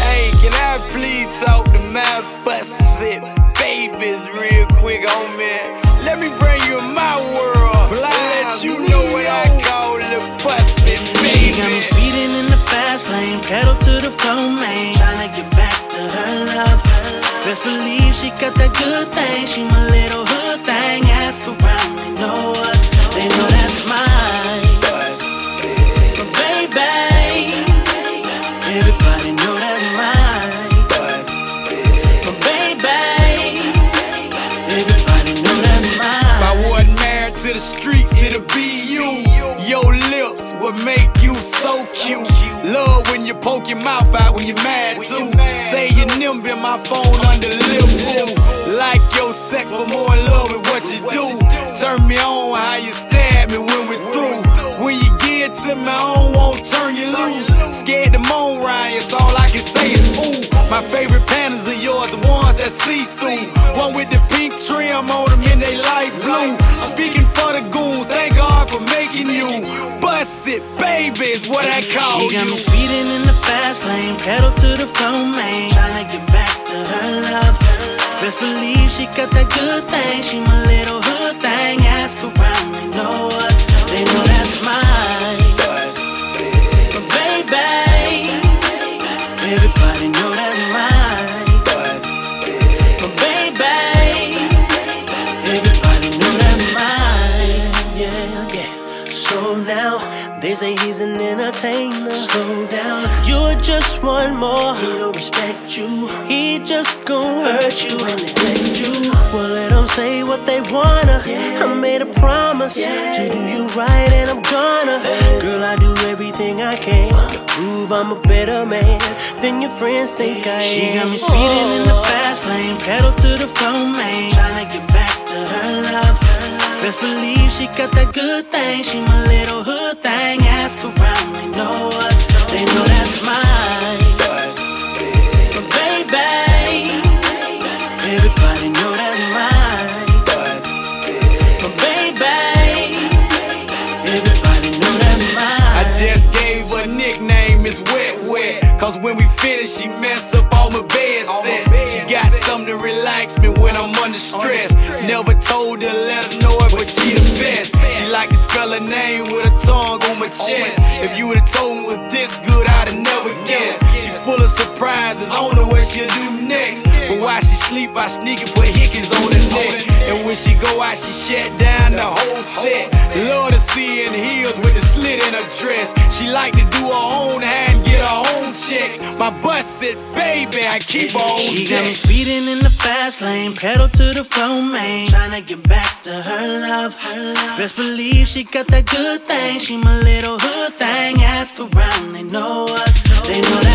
Hey, can I please talk to my busted babies real quick me? Let me Best believe she got that good thing. She my little hood thing. Ask around, they know us. They know that's mine. Lips would make you so cute. Love when you poke your mouth out when you're mad too. Say your nimble in my phone under lip. Like your sex, but more in love with what you do. Turn me on how you stab me when we're through. When you get to me, I don't want turn you loose. Scared to moan, Ryan, so all I can say is ooh. My favorite pandas are yours, the ones that see through. It, baby, is what I call She got me speeding in the fast lane, pedal to the floor, man. Tryna get back to her love. Best believe she got that good thing. She my little hood thing. Ask around, they know us. They know that's mine. Say he's an entertainer. Slow down, you're just one more. He don't respect you. He just gon' hurt you and neglect you. Well, let them say what they wanna. I made a promise to do you right, and I'm gonna. Girl, I do everything I can to prove I'm a better man than your friends think I am. She got me speeding in the oh. fast lane, pedal to the floor, man. Tryna get back to her love. Best believe she got that good thing. She my little hood thing. Know us. They know that's Cause when we finish, she mess up all my bed sets. She got something to relax me when I'm under stress. Never told her, let her know it, but she the best. She like to spell her name with a tongue on my chest. If you would've told me it was this good, I'd have never guessed. She full of surprises, I don't know what she'll do next. But while she sleep, I sneak and put hickens on her neck. And when she go out, she shut down the whole set. Love to see in heels with the slit in her dress. She like to do her own My butt said, baby, I keep on She got me speeding in the fast lane, pedal to the floor, man. Tryna get back to her love. Best believe she got that good thing. She my little hood thing. Ask around, they know us. They know.